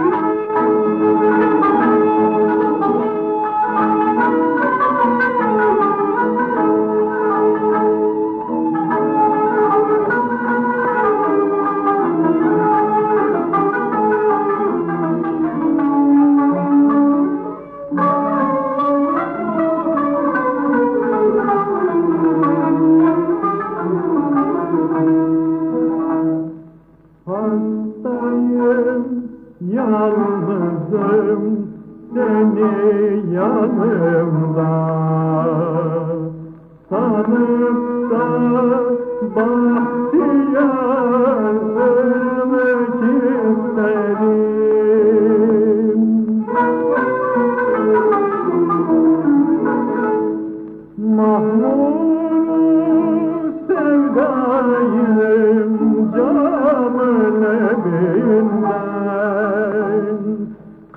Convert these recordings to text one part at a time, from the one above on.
you. Yalnızım, seni yanımda.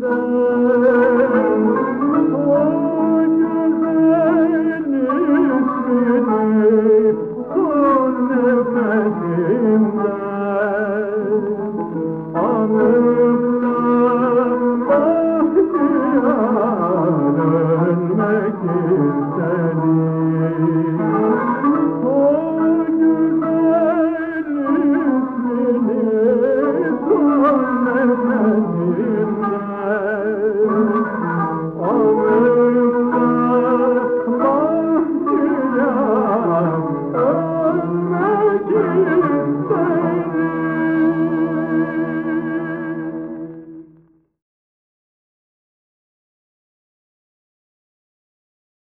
the